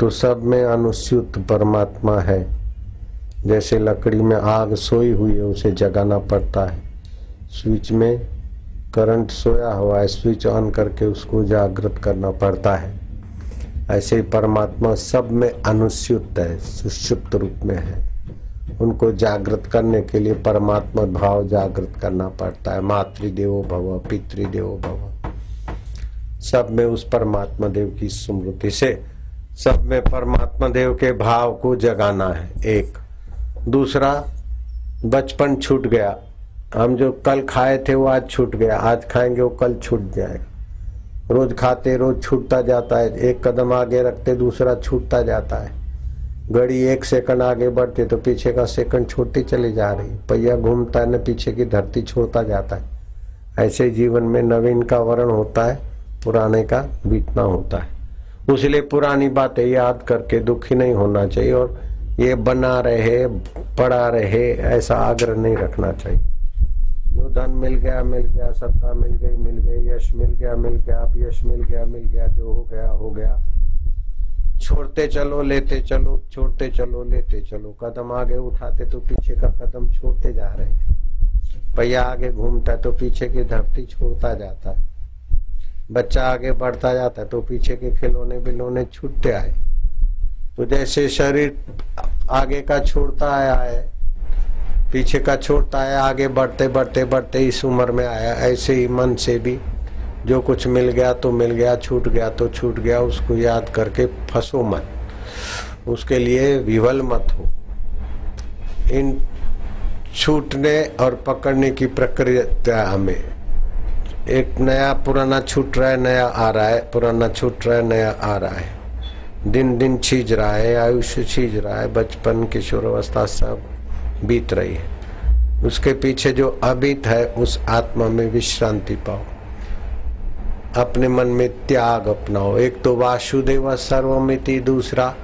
तो सब में अनुस्यूत परमात्मा है। जैसे लकड़ी में आग सोई हुई है, उसे जगाना पड़ता है। स्विच में करंट सोया हुआ है, स्विच ऑन करके उसको जागृत करना पड़ता है। ऐसे ही परमात्मा सब में अनुस्युत है सुषुप्त रूप में है। उनको जागृत करने के लिए परमात्मा भाव जागृत करना पड़ता है। मातृदेवो भव, पितृदेवो भव। सब में उस परमात्मा देव की स्मृति से सब में परमात्मा देव के भाव को जगाना है, एक। दूसरा, बचपन छूट गया। हम जो कल खाए थे, वो आज छूट गया। आज खाएँगे, वो कल छूट जाएगा। रोज खाते, रोज छूटता जाता है। एक कदम आगे रखते, दूसरा छूटता जाता है। घड़ी एक सेकंड आगे बढ़ती तो पीछे का सेकंड छोटी चली जा रही। पहिया घूमता है, न पीछे की धरती छोड़ता जाता है। ऐसे जीवन में नवीन का वर्ण होता है, पुराने का बीतना होता है। उसलिए पुरानी बातें याद करके दुखी नहीं होना चाहिए और ये बना रहे, पड़ा रहे, ऐसा आग्रह नहीं रखना चाहिए। जो धन मिल गया मिल गया, सत्ता मिल गई मिल गई, यश मिल गया मिल गया, अब यश मिल गया मिल गया, जो हो गया हो गया। छोड़ते चलो, लेते चलो, छोड़ते चलो, लेते चलो। कदम आगे उठाते तो पीछे का कदम छोड़ते जा रहे हैं। पहिया आगे घूमता तो पीछे की धरती छोड़ता जाता है। बच्चा आगे बढ़ता जाता है तो पीछे के खिलौने बिलौने छूटते आए। तो जैसे शरीर आगे का छोड़ता आया है, पीछे का छोड़ता है आगे बढ़ते बढ़ते बढ़ते इस उम्र में आया। ऐसे ही मन से भी जो कुछ मिल गया तो मिल गया, छूट गया तो छूट गया, उसको याद करके फंसो मत। उसके लिए विवल मत हो। इन छूटने और पकड़ने की प्रक्रिया हमें। एक नया पुराना छूट रहा है, नया आ रहा है। पुराना छूट रहा है, नया आ रहा है। दिन दिन छीज रहा है, आयुष्य छीज रहा है। बचपन, किशोर अवस्था सब बीत रही है। उसके पीछे जो अबीत है, उस आत्मा में विश्रांति पाओ। अपने मन में त्याग अपनाओ। एक तो वासुदेव, सर्वमिति, दूसरा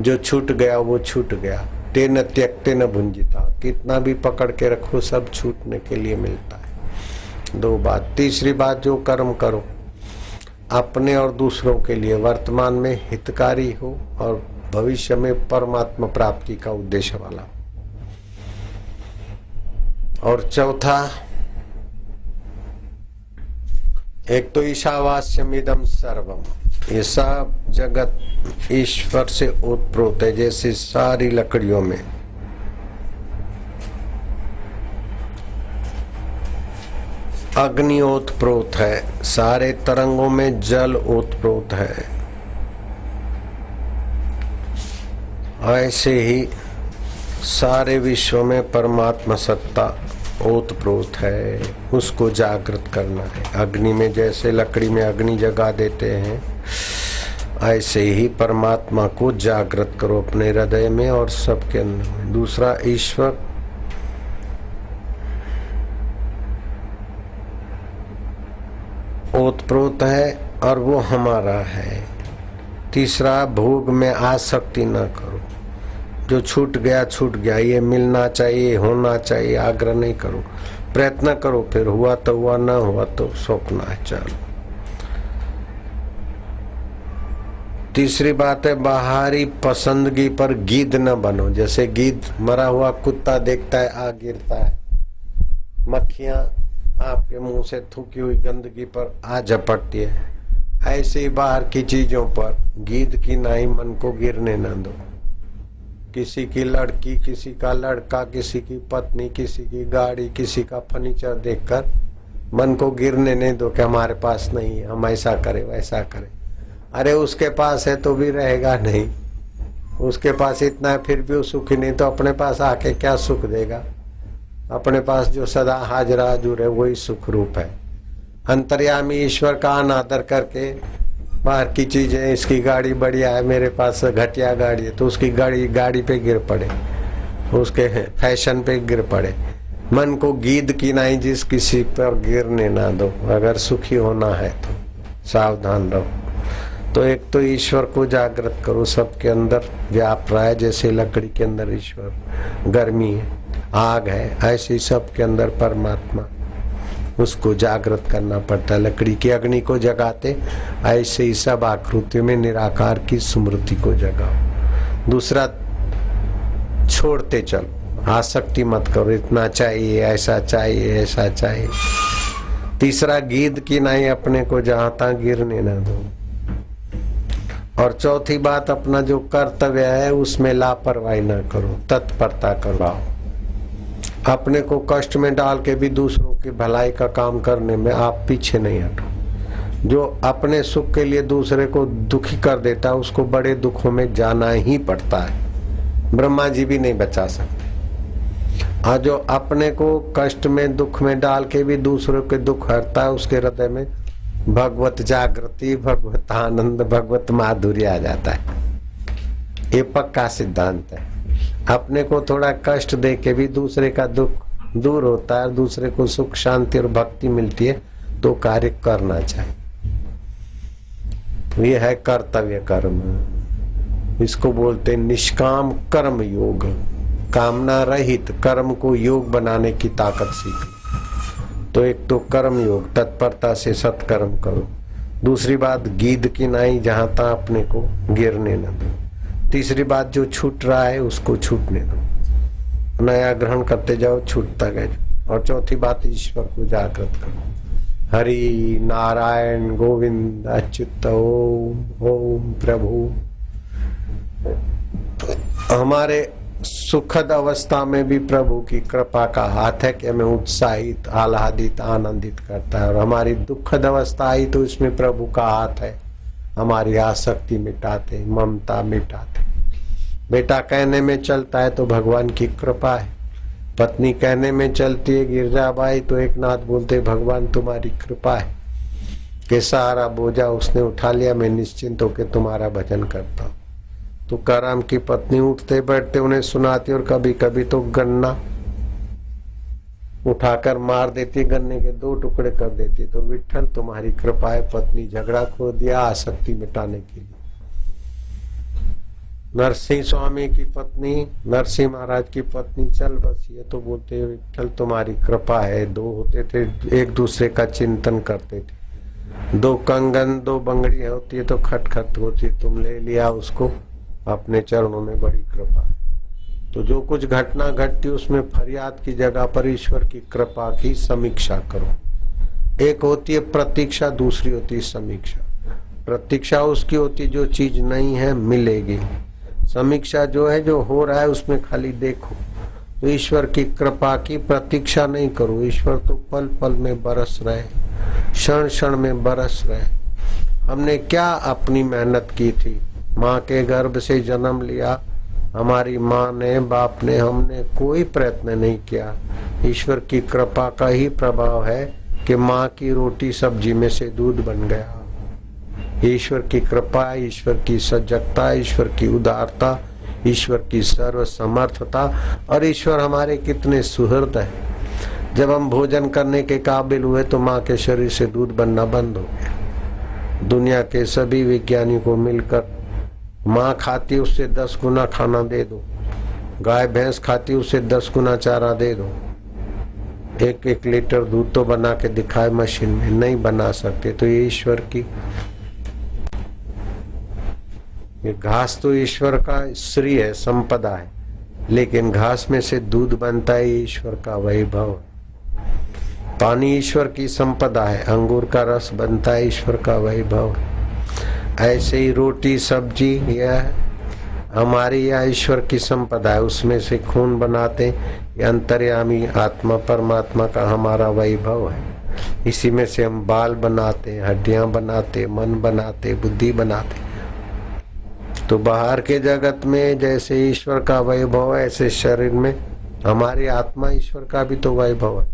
जो छूट गया, वो छूट गया। तेन त्यक्ते न भुंजिता। कितना भी पकड़ के रखो, सब छूटने के लिए मिलता है। दो बात। तीसरी बात, जो कर्म करो, अपने और दूसरों के लिए वर्तमान में हितकारी हो और भविष्य में परमात्मा प्राप्ति का उद्देश्य वाला और चौथा, एक तो ईशावास्यमिदम सर्वम। ये सब जगत ईश्वर से उत्प्रोत है, जैसे सारी लकड़ियों में। अग्नि ओतप्रोत है। सारे तरंगों में जल ओतप्रोत है। ऐसे ही सारे विश्व में परमात्मा सत्ता ओतप्रोत है। उसको जागृत करना है। अग्नि में जैसे लकड़ी में अग्नि जगा देते हैं, ऐसे ही परमात्मा को जागृत करो अपने हृदय में और सबके अंदर में। दूसरा, ईश्वर ओतप्रोत है और वो हमारा है। तीसरा, भोग में आसक्ति न करो। जो छूट गया छूट गया। ये मिलना चाहिए, होना चाहिए, आग्रह नहीं करो। प्रयत्न करो, फिर हुआ तो हुआ, ना हुआ तो स्वप्न है, चलो। तीसरी बात है, बाहरी पसंदगी पर गीद न बनो। जैसे गीद मरा हुआ कुत्ता देखता है आ गिरता है। मक्खियाँ आपके मुँह से थूकी हुई गंदगी पर आ झपटती है। ऐसे बाहर की चीज़ों पर गीद की नाई मन को गिरने न दो। किसी की लड़की, किसी का लड़का, किसी की पत्नी, किसी की गाड़ी, किसी का फर्नीचर देखकर मन को गिरने नहीं दो कि हमारे पास नहीं है, हम ऐसा करें, वैसा करें। अरे उसके पास है तो भी रहेगा नहीं। उसके पास इतना है, फिर भी वो सुखी नहीं तो अपने पास आके क्या सुख देगा? अपने पास जो सदा हाजरा हजूर है, वही सुख रूप है। अंतर्यामी ईश्वर का अनादर करके बाहर की चीज़ें, इसकी गाड़ी बढ़िया है, मेरे पास घटिया गाड़ी है तो उसकी गाड़ी गाड़ी पे गिर पड़े। उसके फ़ैशन पे गिर पड़े। मन को गीद की नहीं जिस किसी पर गिरने ना दो। अगर सुखी होना है तो सावधान रहो। तो एक तो ईश्वर को जागृत करो, सबके अंदर व्याप रहा है, जैसे लकड़ी के अंदर ईश्वर गर्मी है, आग है, ऐसी सबके अंदर परमात्मा, उसको जागृत करना पड़ता है। लकड़ी की अग्नि को जगाते, ऐसे ही सब आकृति में निराकार की स्मृति को जगाओ। दूसरा, छोड़ते चलो, आसक्ति मत करो, इतना चाहिए, ऐसा चाहिए ऐसा चाहिए। तीसरा, गीत की नहीं अपने को जहाँ तक गिरने ना दो। और चौथी बात, अपना जो कर्तव्य है, उसमें लापरवाही न करो, तत्परता करवाओ। अपने को कष्ट में डाल के भी दूसरों की भलाई का काम करने में आप पीछे नहीं हटो। जो अपने सुख के लिए दूसरे को दुखी कर देता है, उसको बड़े दुखों में जाना ही पड़ता है। ब्रह्मा जी भी नहीं बचा सकते। और जो अपने को कष्ट में, दुख में डाल के भी दूसरों के दुख हरता है, उसके हृदय में भगवत जागृति भगवत आनंद भगवत माधुर्य आ जाता है। ये पक्का सिद्धांत है। अपने को थोड़ा कष्ट दे के भी दूसरे का दुख दूर होता है, दूसरे को सुख, शांति और भक्ति मिलती है तो कार्य करना चाहिए। तो ये है कर्तव्य कर्म। इसको बोलते निष्काम कर्म योग। कामना रहित कर्म को योग बनाने की ताकत सीख तो एक तो कर्म योग तत्परता से सत्कर्म करो। दूसरी बात, गीद की नाई जहाँ तक अपने को गिरने न दो। तीसरी बात, जो छूट रहा है उसको छूटने दो। नया ग्रहण करते जाओ, छूटता गए। और चौथी बात, ईश्वर को जागृत करो। हरि नारायण गोविंद, अच्युत ओम ओम प्रभु। हमारे सुखद अवस्था में भी प्रभु की कृपा का हाथ है कि हमें उत्साहित, आह्लादित, आनंदित करता है। और हमारी दुखद अवस्था आई तो इसमें प्रभु का हाथ है। हमारी आसक्ति मिटाते, ममता मिटाते। बेटा कहने में चलता है तो भगवान की कृपा है। पत्नी कहने में चलती है गिरजाबाई तो एक नाथ बोलते, भगवान, तुम्हारी कृपा है कि सारा बोझा उसने उठा लिया, मैं निश्चिंत होकर तुम्हारा भजन करता हूँ। तो काराम की पत्नी उठते बैठते उन्हें सुनाती और कभी कभी तो गन्ना उठाकर मार देती, गन्ने के दो टुकड़े कर देती। तो विठल तुम्हारी कृपा है, पत्नी झगड़ा खो दिया आसक्ति मिटाने के लिए। नरसिंह स्वामी की पत्नी, नरसिंह महाराज की पत्नी, चल बसी है तो बोलते विठल तुम्हारी कृपा है। दो होते थे, एक दूसरे का चिंतन करते थे। दो कंगन, दो बंगड़ी होती है तो खटखट होती तुम ले लिया उसको। अपने चरणों में बड़ी कृपा है। तो जो कुछ घटना घटती उसमें फरियाद की जगह पर ईश्वर की कृपा की समीक्षा करो। एक होती है प्रतीक्षा, दूसरी होती है समीक्षा। प्रतीक्षा उसकी होती जो चीज़ नहीं है, मिलेगी। समीक्षा जो है, जो हो रहा है, उसमें खाली देखो। तो ईश्वर की कृपा की प्रतीक्षा नहीं करो। ईश्वर तो पल पल में बरस रहे क्षण क्षण में बरस रहे हमने क्या अपनी मेहनत की थी? माँ के गर्भ से जन्म लिया। हमारी माँ ने, बाप ने, हमने कोई प्रयत्न नहीं किया। ईश्वर की कृपा का ही प्रभाव है कि माँ की रोटी सब्ज़ी में से दूध बन गया। ईश्वर की कृपा, ईश्वर की सजगता, ईश्वर की उदारता, ईश्वर की सर्व समर्थता और ईश्वर हमारे कितने सुहृद है। जब हम भोजन करने के काबिल हुए तो माँ के शरीर से दूध बनना बंद हो गया। दुनिया के सभी विज्ञानी को मिलकर माँ खाती उससे दस गुना खाना दे दो। गाय, भैंस खाती उससे दस गुना चारा दे दो। एक एक लीटर दूध तो बना के दिखाए मशीन में, नहीं बना सकते। तो ये ईश्वर की, ये घास तो ईश्वर का श्री है, संपदा है। लेकिन घास में से दूध बनता है, ईश्वर का वैभव। पानी ईश्वर की संपदा है, अंगूर का रस बनता है, ईश्वर का वैभव। है ऐसे ही रोटी, सब्ज़ी, यह हमारी या ईश्वर की संपदा है, उसमें से खून बनाते अंतर्यामी आत्मा, परमात्मा का हमारा वैभव है। इसी में से हम बाल बनाते हड्डियाँ बनाते मन बनाते बुद्धि बनाते तो बाहर के जगत में जैसे ईश्वर का वैभव है, ऐसे शरीर में हमारी आत्मा ईश्वर का भी तो वैभव है।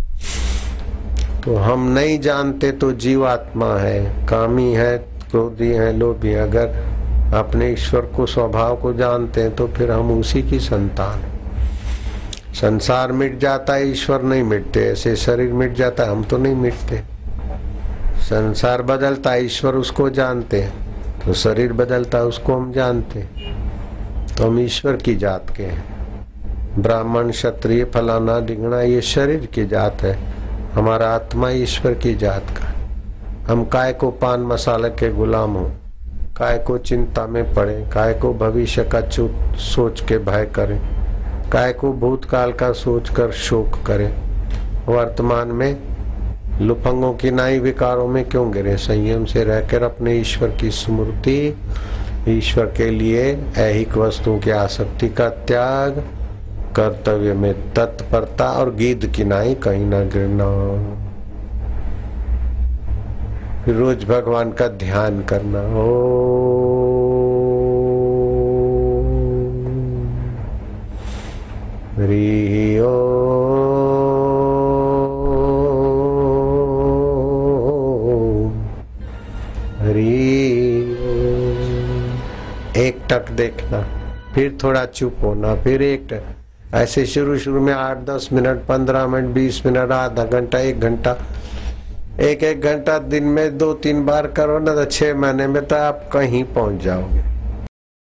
तो हम नहीं जानते तो जीवात्मा है, कामी है क्रोधी हैं, लोभी अगर अपने ईश्वर को, स्वभाव को जानते हैं तो फिर हम उसी की संतान संसार मिट जाता है, ईश्वर नहीं मिटते। ऐसे शरीर मिट जाता है, हम तो नहीं मिटते। संसार बदलता है, ईश्वर उसको जानते हैं। तो शरीर बदलता है, उसको हम जानते तो हम ईश्वर की जात के हैं। ब्राह्मण, क्षत्रिय, फलाना डिगना ये शरीर की जात है। हमारा आत्मा ईश्वर की जात का हम काय को पान मसाले के गुलाम हो? काय को चिंता में पड़े? काय को भविष्य का चुप सोच के भय करें? काय को भूतकाल का सोच कर शोक करें? वर्तमान में लुफंगों की नाई विकारों में क्यों गिरे? संयम से रहकर अपने ईश्वर की स्मृति, ईश्वर के लिए ऐहिक वस्तुओं की आसक्ति का त्याग, कर्तव्य में तत्परता और गीत की नाई कहीं ना गिरना। फिर रोज भगवान का ध्यान करना। ओ। हरि एक टक देखना, फिर थोड़ा चुप होना, फिर एक टक ऐसे शुरू शुरू में आठ, दस मिनट, पंद्रह मिनट, बीस मिनट, आधा घंटा, एक घंटा। एक एक घंटा दिन में दो तीन बार करो, ना तो छः महीने में तो आप कहीं पहुँच जाओगे।